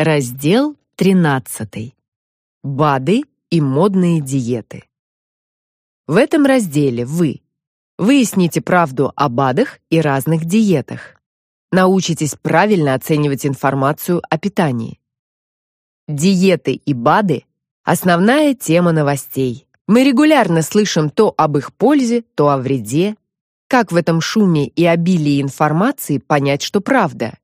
Раздел 13. БАДы и модные диеты. В этом разделе вы выясните правду о БАДах и разных диетах. Научитесь правильно оценивать информацию о питании. Диеты и БАДы основная тема новостей. Мы регулярно слышим то об их пользе, то о вреде. Как в этом шуме и обилии информации понять, что правда?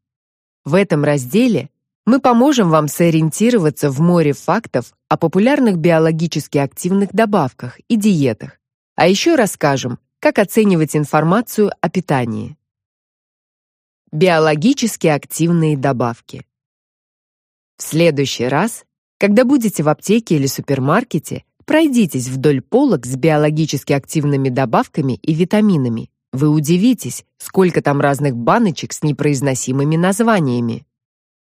В этом разделе мы поможем вам сориентироваться в море фактов о популярных биологически активных добавках и диетах, а еще расскажем, как оценивать информацию о питании. Биологически активные добавки. В следующий раз, когда будете в аптеке или супермаркете, пройдитесь вдоль полок с биологически активными добавками и витаминами. Вы удивитесь, сколько там разных баночек с непроизносимыми названиями.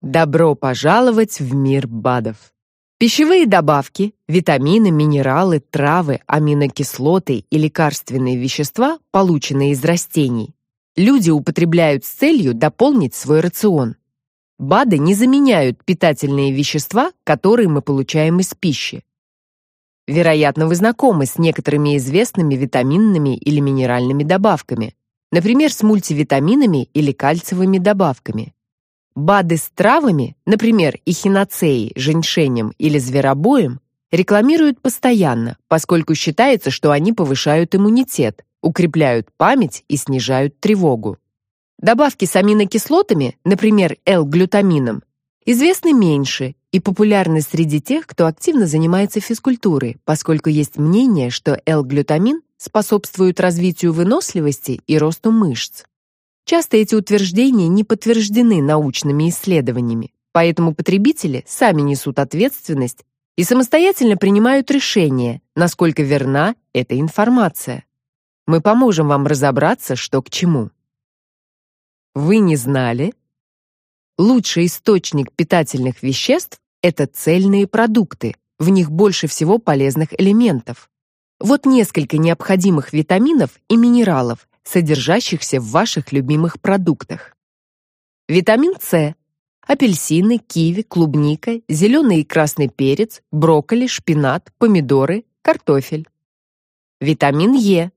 Добро пожаловать в мир БАДов. Пищевые добавки, витамины, минералы, травы, аминокислоты и лекарственные вещества, полученные из растений, люди употребляют с целью дополнить свой рацион. БАДы не заменяют питательные вещества, которые мы получаем из пищи. Вероятно, вы знакомы с некоторыми известными витаминными или минеральными добавками, например, с мультивитаминами или кальциевыми добавками. БАДы с травами, например, эхиноцеей, женьшенем или зверобоем, рекламируют постоянно, поскольку считается, что они повышают иммунитет, укрепляют память и снижают тревогу. Добавки с аминокислотами, например, L-глютамином, известны меньше и популярны среди тех, кто активно занимается физкультурой, поскольку есть мнение, что L-глютамин способствует развитию выносливости и росту мышц. Часто эти утверждения не подтверждены научными исследованиями, поэтому потребители сами несут ответственность и самостоятельно принимают решение, насколько верна эта информация. Мы поможем вам разобраться, что к чему. Вы не знали? Лучший источник питательных веществ это цельные продукты. В них больше всего полезных элементов. Вот несколько необходимых витаминов и минералов, содержащихся в ваших любимых продуктах. Витамин С. Апельсины, киви, клубника, зеленый и красный перец, брокколи, шпинат, помидоры, картофель. Витамин Е.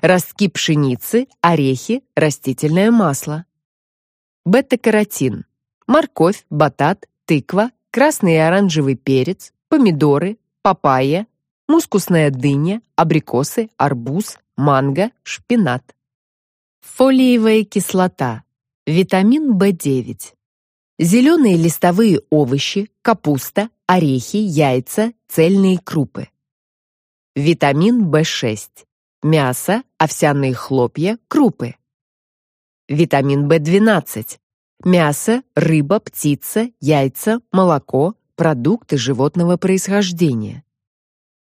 Ростки пшеницы, орехи, растительное масло. Бета-каротин. Морковь, батат, тыква, красный и оранжевый перец, помидоры, папайя, мускусная дыня, абрикосы, арбуз, манго, шпинат. Фолиевая кислота, витамин В9. Зеленые листовые овощи, капуста, орехи, яйца, цельные крупы. Витамин В6. Мясо, овсяные хлопья, крупы. Витамин В12. Мясо, рыба, птица, яйца, молоко, продукты животного происхождения.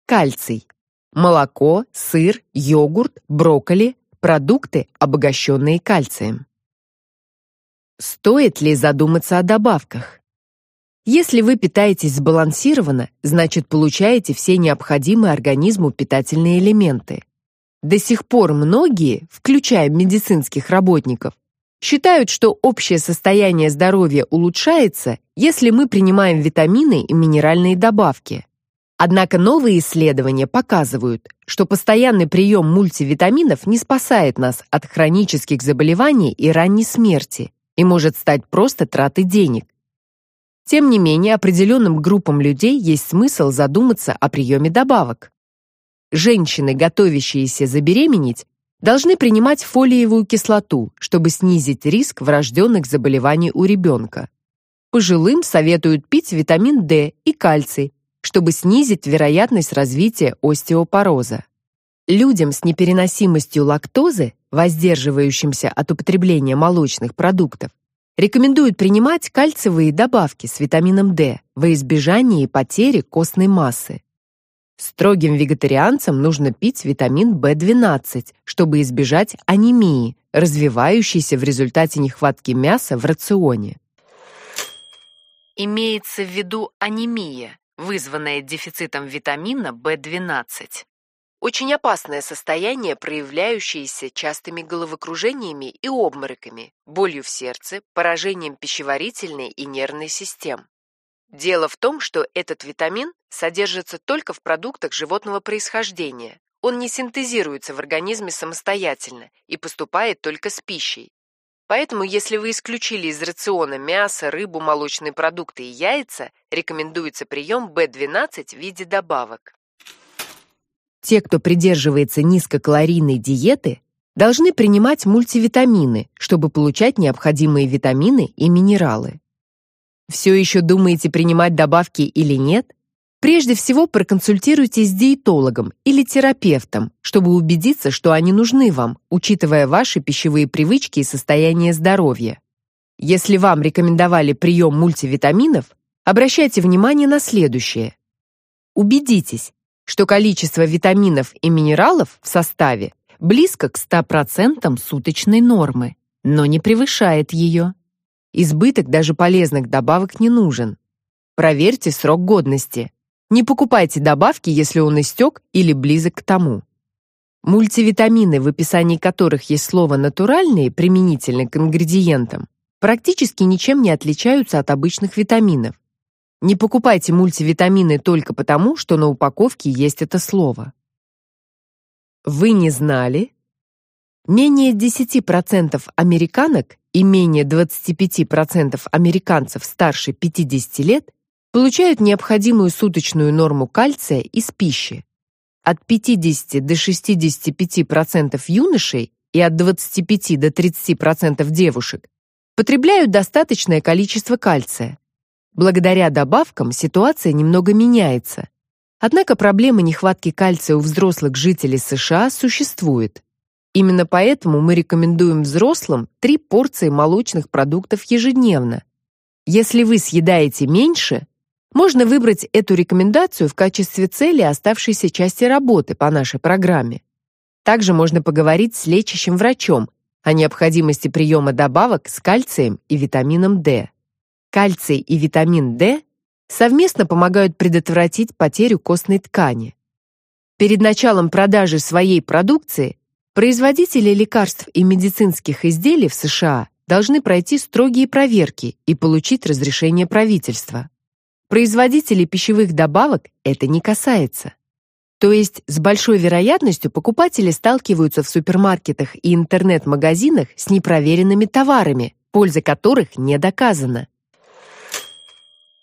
Кальций. Молоко, сыр, йогурт, брокколи, продукты, обогащенные кальцием. Стоит ли задуматься о добавках? Если вы питаетесь сбалансированно, значит, получаете все необходимые организму питательные элементы. До сих пор многие, включая медицинских работников, считают, что общее состояние здоровья улучшается, если мы принимаем витамины и минеральные добавки. Однако новые исследования показывают, что постоянный прием мультивитаминов не спасает нас от хронических заболеваний и ранней смерти и может стать просто тратой денег. Тем не менее, определенным группам людей есть смысл задуматься о приеме добавок. Женщины, готовящиеся забеременеть, должны принимать фолиевую кислоту, чтобы снизить риск врожденных заболеваний у ребенка. Пожилым советуют пить витамин D и кальций, чтобы снизить вероятность развития остеопороза. Людям с непереносимостью лактозы, воздерживающимся от употребления молочных продуктов, рекомендуют принимать кальциевые добавки с витамином D во избежание потери костной массы. Строгим вегетарианцам нужно пить витамин В12, чтобы избежать анемии, развивающейся в результате нехватки мяса в рационе. Имеется в виду анемия, вызванное дефицитом витамина В12. Очень опасное состояние, проявляющееся частыми головокружениями и обмороками, болью в сердце, поражением пищеварительной и нервной систем. Дело в том, что этот витамин содержится только в продуктах животного происхождения. Он не синтезируется в организме самостоятельно и поступает только с пищей. Поэтому, если вы исключили из рациона мясо, рыбу, молочные продукты и яйца, рекомендуется прием B12 в виде добавок. Те, кто придерживается низкокалорийной диеты, должны принимать мультивитамины, чтобы получать необходимые витамины и минералы. Все еще думаете принимать добавки или нет? Прежде всего проконсультируйтесь с диетологом или терапевтом, чтобы убедиться, что они нужны вам, учитывая ваши пищевые привычки и состояние здоровья. Если вам рекомендовали прием мультивитаминов, обращайте внимание на следующее. Убедитесь, что количество витаминов и минералов в составе близко к 100% суточной нормы, но не превышает ее. Избыток даже полезных добавок не нужен. Проверьте срок годности. Не покупайте добавки, если он истек или близок к тому. Мультивитамины, в описании которых есть слово «натуральные» применительно к ингредиентам, практически ничем не отличаются от обычных витаминов. Не покупайте мультивитамины только потому, что на упаковке есть это слово. Вы не знали? Менее 10% американок и менее 25% американцев старше 50 лет получают необходимую суточную норму кальция из пищи. От 50 до 65% юношей и от 25 до 30% девушек потребляют достаточное количество кальция. Благодаря добавкам ситуация немного меняется. Однако проблема нехватки кальция у взрослых жителей США существует. Именно поэтому мы рекомендуем взрослым три порции молочных продуктов ежедневно. Если вы съедаете меньше, можно выбрать эту рекомендацию в качестве цели оставшейся части работы по нашей программе. Также можно поговорить с лечащим врачом о необходимости приема добавок с кальцием и витамином D. Кальций и витамин D совместно помогают предотвратить потерю костной ткани. Перед началом продажи своей продукции Производители лекарств и медицинских изделий в США должны пройти строгие проверки и получить разрешение правительства. Производителей пищевых добавок это не касается. То есть с большой вероятностью покупатели сталкиваются в супермаркетах и интернет-магазинах с непроверенными товарами, польза которых не доказана.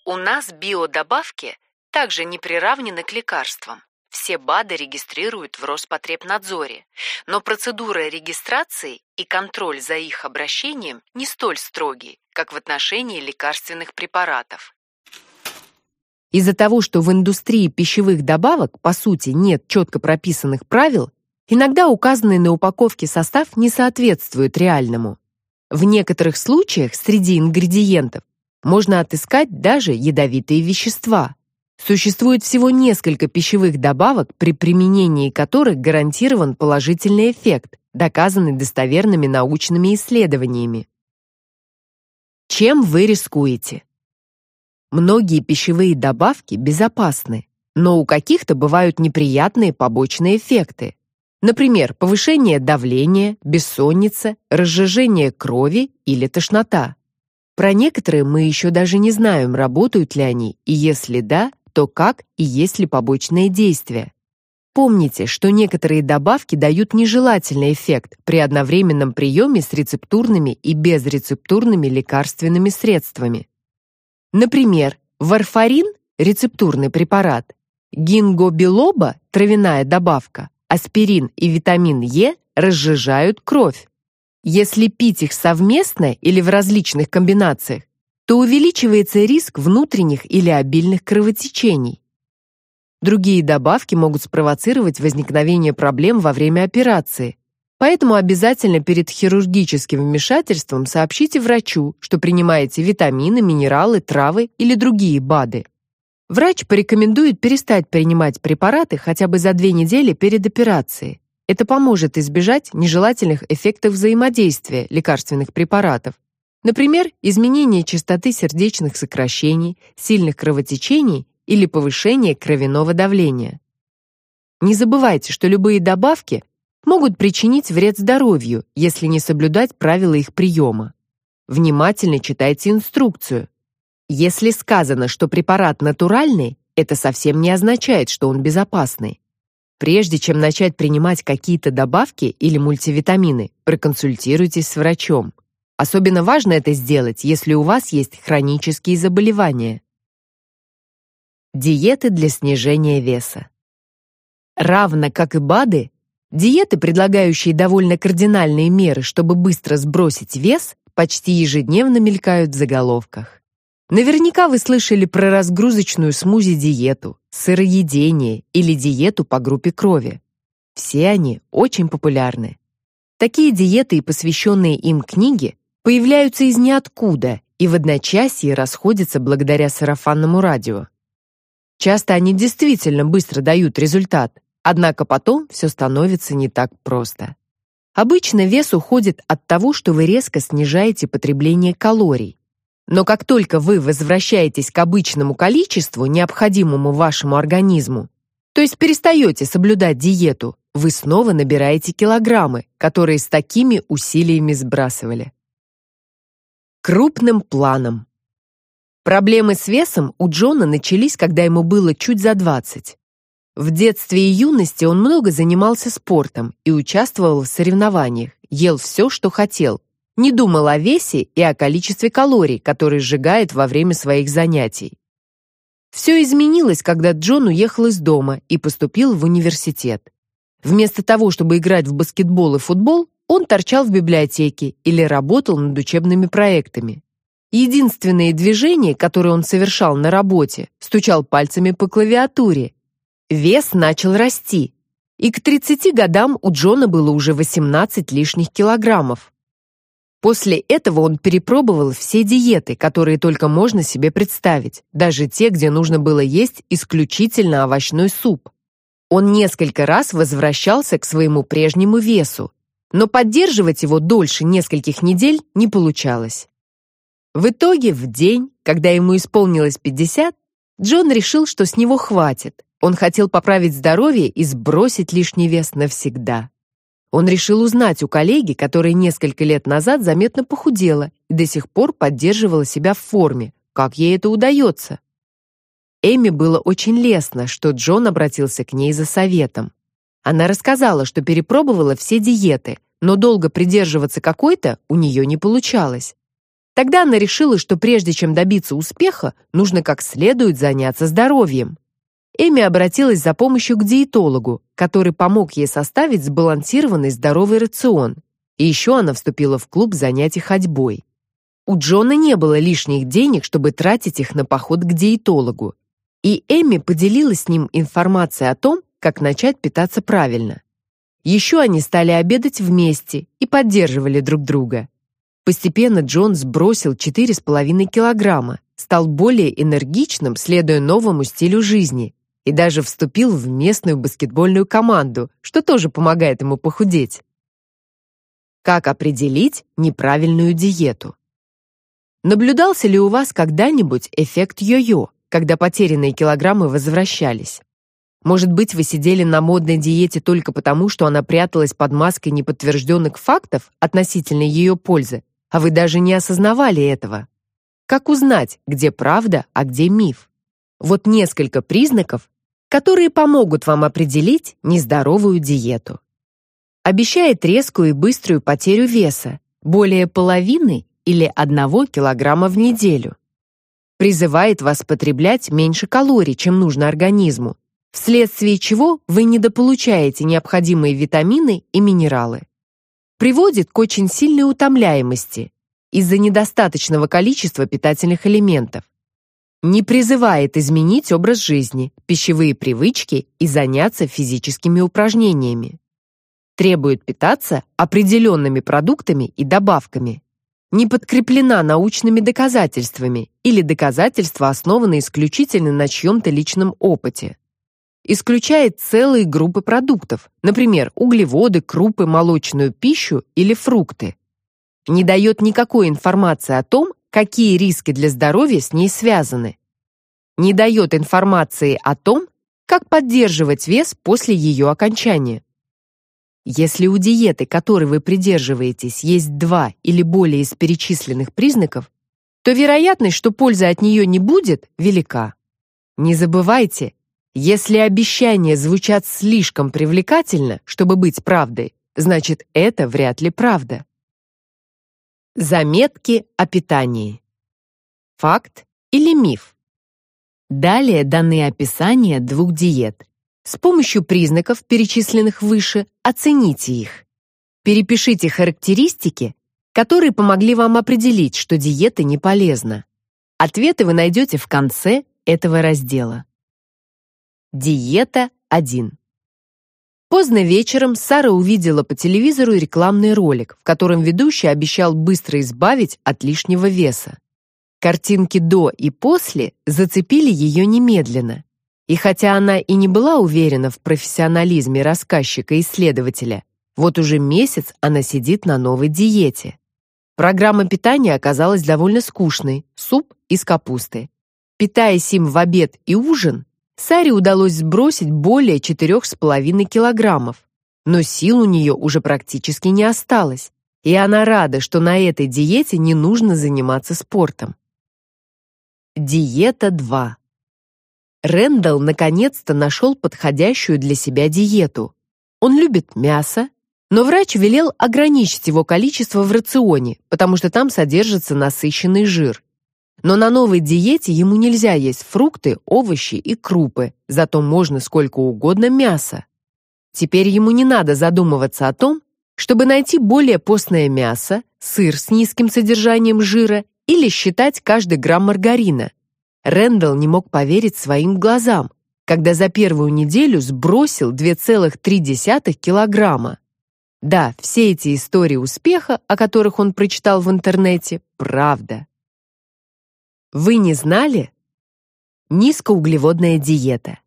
У нас биодобавки также не приравнены к лекарствам. Все БАДы регистрируют в Роспотребнадзоре, но процедура регистрации и контроль за их обращением не столь строги, как в отношении лекарственных препаратов. Из-за того, что в индустрии пищевых добавок, по сути, нет четко прописанных правил, иногда указанный на упаковке состав не соответствует реальному. В некоторых случаях среди ингредиентов можно отыскать даже ядовитые вещества. Существует всего несколько пищевых добавок, при применении которых гарантирован положительный эффект, доказанный достоверными научными исследованиями. Чем вы рискуете? Многие пищевые добавки безопасны, но у каких-то бывают неприятные побочные эффекты. Например, повышение давления, бессонница, разжижение крови или тошнота. Про некоторые мы еще даже не знаем, работают ли они, и если да, то как и есть ли побочные действия. Помните, что некоторые добавки дают нежелательный эффект при одновременном приеме с рецептурными и безрецептурными лекарственными средствами. Например, варфарин рецептурный препарат, гингобилоба травяная добавка, аспирин и витамин Е разжижают кровь. Если пить их совместно или в различных комбинациях, то увеличивается риск внутренних или обильных кровотечений. Другие добавки могут спровоцировать возникновение проблем во время операции. Поэтому обязательно перед хирургическим вмешательством сообщите врачу, что принимаете витамины, минералы, травы или другие БАДы. Врач порекомендует перестать принимать препараты хотя бы за две недели перед операцией. Это поможет избежать нежелательных эффектов взаимодействия лекарственных препаратов, Например, изменение частоты сердечных сокращений, сильных кровотечений или повышение кровяного давления. Не забывайте, что любые добавки могут причинить вред здоровью, если не соблюдать правила их приема. Внимательно читайте инструкцию. Если сказано, что препарат натуральный, это совсем не означает, что он безопасный. Прежде чем начать принимать какие-то добавки или мультивитамины, проконсультируйтесь с врачом. Особенно важно это сделать, если у вас есть хронические заболевания. Диеты для снижения веса. Равно как и БАДы, диеты, предлагающие довольно кардинальные меры, чтобы быстро сбросить вес, почти ежедневно мелькают в заголовках. Наверняка вы слышали про разгрузочную смузи-диету, сыроедение или диету по группе крови. Все они очень популярны. Такие диеты и посвященные им книги появляются из ниоткуда и в одночасье расходятся благодаря сарафанному радио. Часто они действительно быстро дают результат, однако потом все становится не так просто. Обычно вес уходит от того, что вы резко снижаете потребление калорий. Но как только вы возвращаетесь к обычному количеству, необходимому вашему организму, то есть перестаете соблюдать диету, вы снова набираете килограммы, которые с такими усилиями сбрасывали. Крупным планом. Проблемы с весом у Джона начались, когда ему было чуть за 20. В детстве и юности он много занимался спортом и участвовал в соревнованиях, ел все, что хотел, не думал о весе и о количестве калорий, которые сжигает во время своих занятий. Все изменилось, когда Джон уехал из дома и поступил в университет. Вместо того, чтобы играть в баскетбол и футбол, он торчал в библиотеке или работал над учебными проектами. Единственные движения, которые он совершал на работе, стучал пальцами по клавиатуре. Вес начал расти, и к 30 годам у Джона было уже 18 лишних килограммов. После этого он перепробовал все диеты, которые только можно себе представить, даже те, где нужно было есть исключительно овощной суп. Он несколько раз возвращался к своему прежнему весу, но поддерживать его дольше нескольких недель не получалось. В итоге, в день, когда ему исполнилось 50, Джон решил, что с него хватит. Он хотел поправить здоровье и сбросить лишний вес навсегда. Он решил узнать у коллеги, которая несколько лет назад заметно похудела и до сих пор поддерживала себя в форме, как ей это удается. Эми было очень лестно, что Джон обратился к ней за советом. Она рассказала, что перепробовала все диеты, но долго придерживаться какой-то у нее не получалось. Тогда она решила, что прежде чем добиться успеха, нужно как следует заняться здоровьем. Эми обратилась за помощью к диетологу, который помог ей составить сбалансированный здоровый рацион. И еще она вступила в клуб занятий ходьбой. У Джона не было лишних денег, чтобы тратить их на поход к диетологу. И Эми поделилась с ним информацией о том, как начать питаться правильно. Еще они стали обедать вместе и поддерживали друг друга. Постепенно Джон сбросил 4,5 килограмма, стал более энергичным, следуя новому стилю жизни, и даже вступил в местную баскетбольную команду, что тоже помогает ему похудеть. Как определить неправильную диету? Наблюдался ли у вас когда-нибудь эффект йо-йо, когда потерянные килограммы возвращались? Может быть, вы сидели на модной диете только потому, что она пряталась под маской неподтвержденных фактов относительно ее пользы, а вы даже не осознавали этого? Как узнать, где правда, а где миф? Вот несколько признаков, которые помогут вам определить нездоровую диету. Обещает резкую и быструю потерю веса, более половины или одного килограмма в неделю. Призывает вас потреблять меньше калорий, чем нужно организму, вследствие чего вы недополучаете необходимые витамины и минералы. Приводит к очень сильной утомляемости из-за недостаточного количества питательных элементов. Не призывает изменить образ жизни, пищевые привычки и заняться физическими упражнениями. Требует питаться определенными продуктами и добавками. Не подкреплена научными доказательствами или доказательства основаны исключительно на чьем-то личном опыте исключает целые группы продуктов, например, углеводы, крупы, молочную пищу или фрукты. Не дает никакой информации о том, какие риски для здоровья с ней связаны. Не дает информации о том, как поддерживать вес после ее окончания. Если у диеты, которой вы придерживаетесь, есть два или более из перечисленных признаков, то вероятность, что пользы от нее не будет, велика. Не забывайте, если обещания звучат слишком привлекательно, чтобы быть правдой, значит, это вряд ли правда. Заметки о питании. Факт или миф? Далее даны описания двух диет. С помощью признаков, перечисленных выше, оцените их. Перепишите характеристики, которые помогли вам определить, что диета не полезна. Ответы вы найдете в конце этого раздела. Диета 1. Поздно вечером Сара увидела по телевизору рекламный ролик, в котором ведущий обещал быстро избавить от лишнего веса. Картинки до и после зацепили ее немедленно. И хотя она и не была уверена в профессионализме рассказчика-исследователя, вот уже месяц она сидит на новой диете. Программа питания оказалась довольно скучной, суп из капусты. Питаясь им в обед и ужин, Саре удалось сбросить более четырех с половиной килограммов, но сил у нее уже практически не осталось, и она рада, что на этой диете не нужно заниматься спортом. Диета 2. Рэндалл наконец-то нашел подходящую для себя диету. Он любит мясо, но врач велел ограничить его количество в рационе, потому что там содержится насыщенный жир. Но на новой диете ему нельзя есть фрукты, овощи и крупы, зато можно сколько угодно мяса. Теперь ему не надо задумываться о том, чтобы найти более постное мясо, сыр с низким содержанием жира или считать каждый грамм маргарина. Рэндалл не мог поверить своим глазам, когда за первую неделю сбросил 2,3 килограмма. Да, все эти истории успеха, о которых он прочитал в интернете, правда. Вы не знали? Низкоуглеводная диета.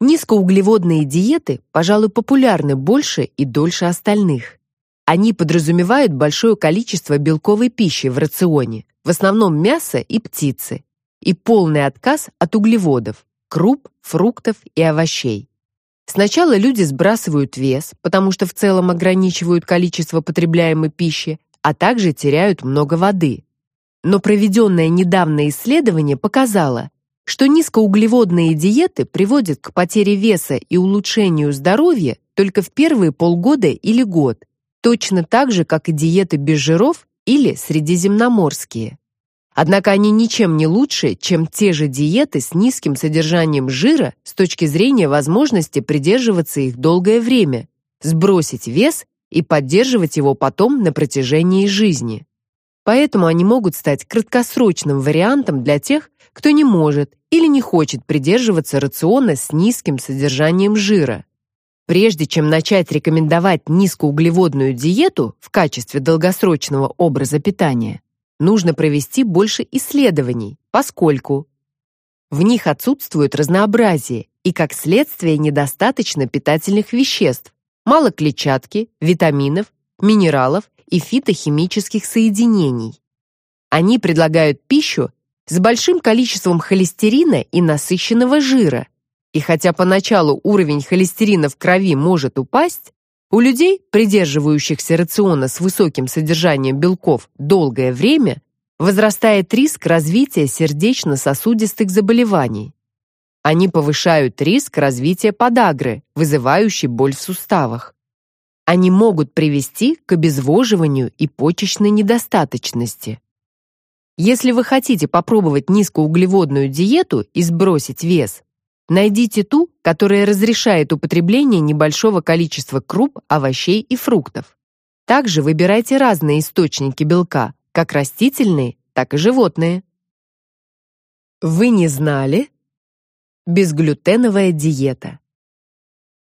Низкоуглеводные диеты, пожалуй, популярны больше и дольше остальных. Они подразумевают большое количество белковой пищи в рационе, в основном мяса и птицы, и полный отказ от углеводов, круп, фруктов и овощей. Сначала люди сбрасывают вес, потому что в целом ограничивают количество потребляемой пищи, а также теряют много воды. Но проведенное недавно исследование показало, что низкоуглеводные диеты приводят к потере веса и улучшению здоровья только в первые полгода или год, точно так же, как и диеты без жиров или средиземноморские. Однако они ничем не лучше, чем те же диеты с низким содержанием жира с точки зрения возможности придерживаться их долгое время, сбросить вес и поддерживать его потом на протяжении жизни. Поэтому они могут стать краткосрочным вариантом для тех, кто не может или не хочет придерживаться рациона с низким содержанием жира. Прежде чем начать рекомендовать низкоуглеводную диету в качестве долгосрочного образа питания, нужно провести больше исследований, поскольку в них отсутствует разнообразие и, как следствие, недостаточно питательных веществ, мало клетчатки, витаминов, минералов и фитохимических соединений. Они предлагают пищу с большим количеством холестерина и насыщенного жира. И хотя поначалу уровень холестерина в крови может упасть, у людей, придерживающихся рациона с высоким содержанием белков долгое время, возрастает риск развития сердечно-сосудистых заболеваний. Они повышают риск развития подагры, вызывающей боль в суставах они могут привести к обезвоживанию и почечной недостаточности. Если вы хотите попробовать низкоуглеводную диету и сбросить вес, найдите ту, которая разрешает употребление небольшого количества круп, овощей и фруктов. Также выбирайте разные источники белка, как растительные, так и животные. Вы не знали? Безглютеновая диета.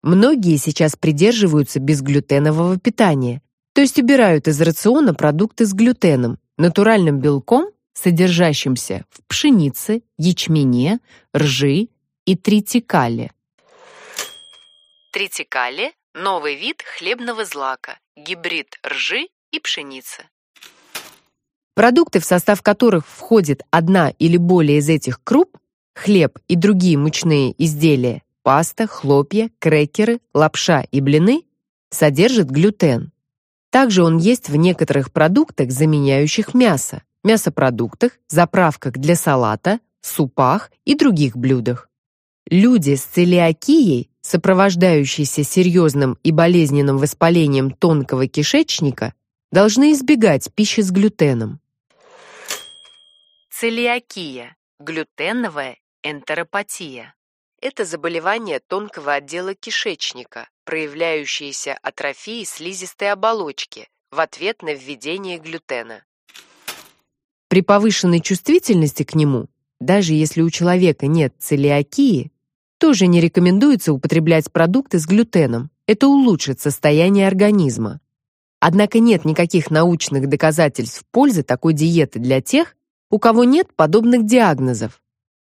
Многие сейчас придерживаются безглютенового питания, то есть убирают из рациона продукты с глютеном, натуральным белком, содержащимся в пшенице, ячмене, ржи и тритикале. Тритикале – новый вид хлебного злака, гибрид ржи и пшеницы. Продукты, в состав которых входит одна или более из этих круп, хлеб и другие мучные изделия, паста, хлопья, крекеры, лапша и блины содержат глютен. Также он есть в некоторых продуктах, заменяющих мясо, мясопродуктах, заправках для салата, супах и других блюдах. Люди с целиакией, сопровождающейся серьезным и болезненным воспалением тонкого кишечника, должны избегать пищи с глютеном. Целиакия глютеновая энтеропатия. Это заболевание тонкого отдела кишечника, проявляющееся атрофией слизистой оболочки в ответ на введение глютена. При повышенной чувствительности к нему, даже если у человека нет целиакии, тоже не рекомендуется употреблять продукты с глютеном. Это улучшит состояние организма. Однако нет никаких научных доказательств пользы такой диеты для тех, у кого нет подобных диагнозов.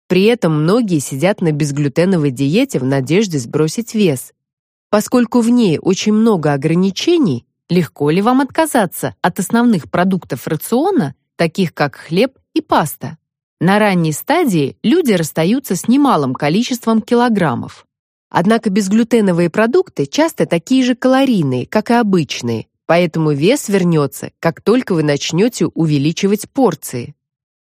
При этом многие сидят на безглютеновой диете в надежде сбросить вес. Поскольку в ней очень много ограничений, легко ли вам отказаться от основных продуктов рациона, таких как хлеб и паста? На ранней стадии люди расстаются с немалым количеством килограммов. Однако безглютеновые продукты часто такие же калорийные, как и обычные, поэтому вес вернется, как только вы начнете увеличивать порции.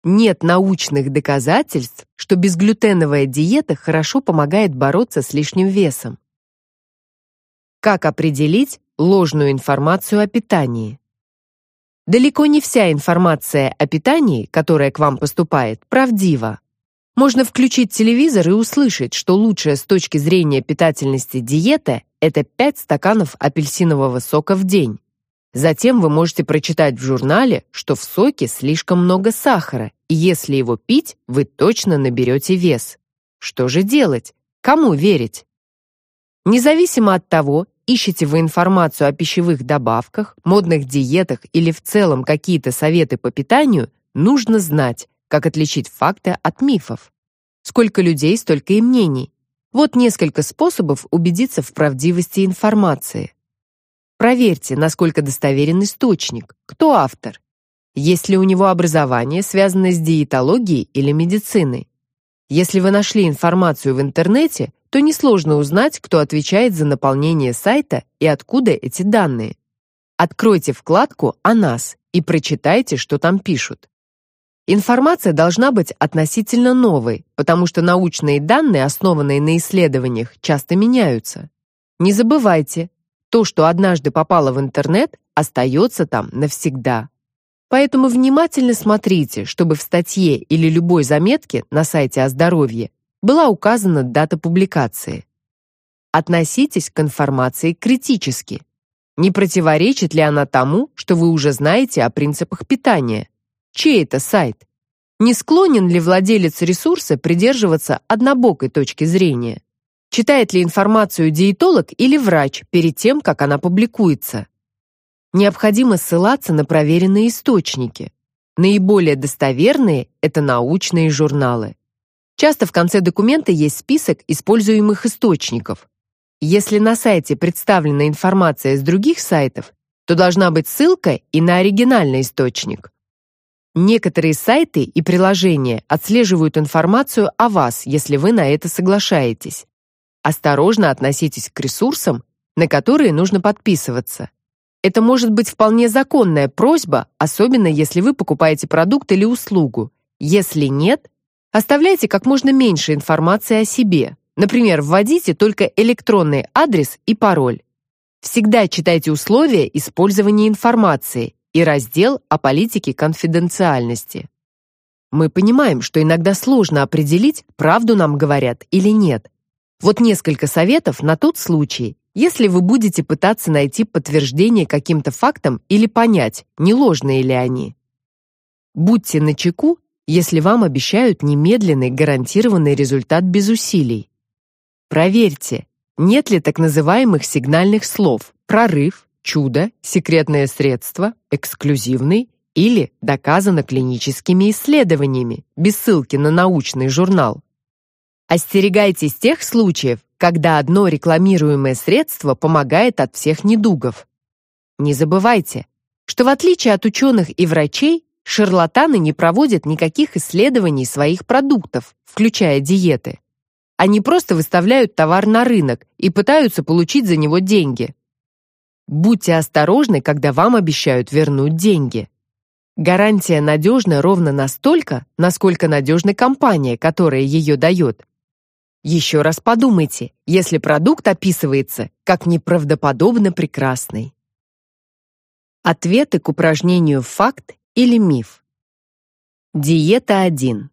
Нет научных доказательств, что безглютеновая диета хорошо помогает бороться с лишним весом. Как определить ложную информацию о питании? Далеко не вся информация о питании, которая к вам поступает, правдива. Можно включить телевизор и услышать, что лучшая с точки зрения питательности диета это 5 стаканов апельсинового сока в день. Затем вы можете прочитать в журнале, что в соке слишком много сахара, если его пить, вы точно наберете вес. Что же делать? Кому верить? Независимо от того, ищете вы информацию о пищевых добавках, модных диетах или в целом какие-то советы по питанию, нужно знать, как отличить факты от мифов. Сколько людей, столько и мнений. Вот несколько способов убедиться в правдивости информации. Проверьте, насколько достоверен источник, кто автор. Есть ли у него образование, связанное с диетологией или медициной? Если вы нашли информацию в интернете, то несложно узнать, кто отвечает за наполнение сайта и откуда эти данные. Откройте вкладку «О нас» и прочитайте, что там пишут. Информация должна быть относительно новой, потому что научные данные, основанные на исследованиях, часто меняются. Не забывайте, то, что однажды попало в интернет, остается там навсегда. Поэтому внимательно смотрите, чтобы в статье или любой заметке на сайте о здоровье была указана дата публикации. Относитесь к информации критически. Не противоречит ли она тому, что вы уже знаете о принципах питания? Чей это сайт? Не склонен ли владелец ресурса придерживаться однобокой точки зрения? Читает ли информацию диетолог или врач перед тем, как она публикуется? Необходимо ссылаться на проверенные источники. Наиболее достоверные это научные журналы. Часто в конце документа есть список используемых источников. Если на сайте представлена информация с других сайтов, то должна быть ссылка и на оригинальный источник. Некоторые сайты и приложения отслеживают информацию о вас, если вы на это соглашаетесь. Осторожно относитесь к ресурсам, на которые нужно подписываться. Это может быть вполне законная просьба, особенно если вы покупаете продукт или услугу. Если нет, оставляйте как можно меньше информации о себе. Например, вводите только электронный адрес и пароль. Всегда читайте условия использования информации и раздел о политике конфиденциальности. Мы понимаем, что иногда сложно определить, правду нам говорят или нет, вот несколько советов на тот случай, если вы будете пытаться найти подтверждение каким-то фактам или понять, не ложные ли они. Будьте начеку, если вам обещают немедленный гарантированный результат без усилий. Проверьте, нет ли так называемых сигнальных слов: прорыв, чудо, секретное средство, эксклюзивный или доказано клиническими исследованиями, без ссылки на научный журнал. Остерегайтесь тех случаев, когда одно рекламируемое средство помогает от всех недугов. Не забывайте, что в отличие от ученых и врачей, шарлатаны не проводят никаких исследований своих продуктов, включая диеты. Они просто выставляют товар на рынок и пытаются получить за него деньги. Будьте осторожны, когда вам обещают вернуть деньги. Гарантия надежна ровно настолько, насколько надежна компания, которая ее дает. Еще раз подумайте, если продукт описывается как неправдоподобно прекрасный. Ответы к упражнению «Факт» или «Миф». Диета 1.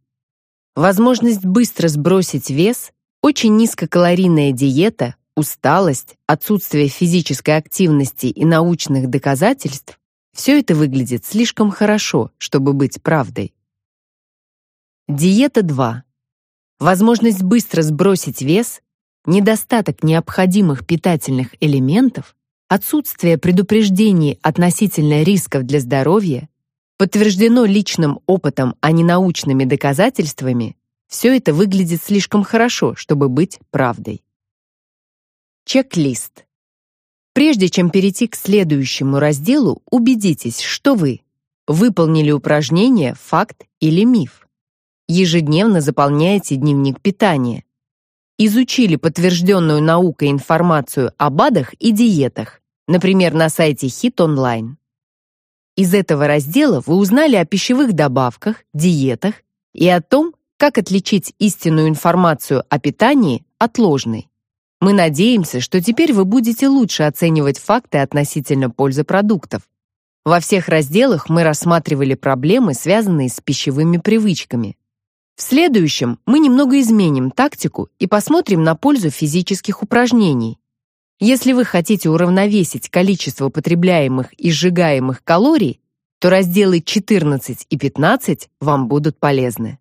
Возможность быстро сбросить вес, очень низкокалорийная диета, усталость, отсутствие физической активности и научных доказательств – все это выглядит слишком хорошо, чтобы быть правдой. Диета 2. Возможность быстро сбросить вес, недостаток необходимых питательных элементов отсутствие предупреждений относительно рисков для здоровья, подтверждено личным опытом, а не научными доказательствами, все это выглядит слишком хорошо, чтобы быть правдой. Чек-лист. Прежде чем перейти к следующему разделу, убедитесь, что вы выполнили упражнение «Факт» или «Миф», ежедневно заполняете дневник питания, изучили подтвержденную наукой информацию о БАДах и диетах, например, на сайте Hit Online. Из этого раздела вы узнали о пищевых добавках, диетах и о том, как отличить истинную информацию о питании от ложной. Мы надеемся, что теперь вы будете лучше оценивать факты относительно пользы продуктов. Во всех разделах мы рассматривали проблемы, связанные с пищевыми привычками. В следующем мы немного изменим тактику и посмотрим на пользу физических упражнений, если вы хотите уравновесить количество потребляемых и сжигаемых калорий, то разделы 14 и 15 вам будут полезны.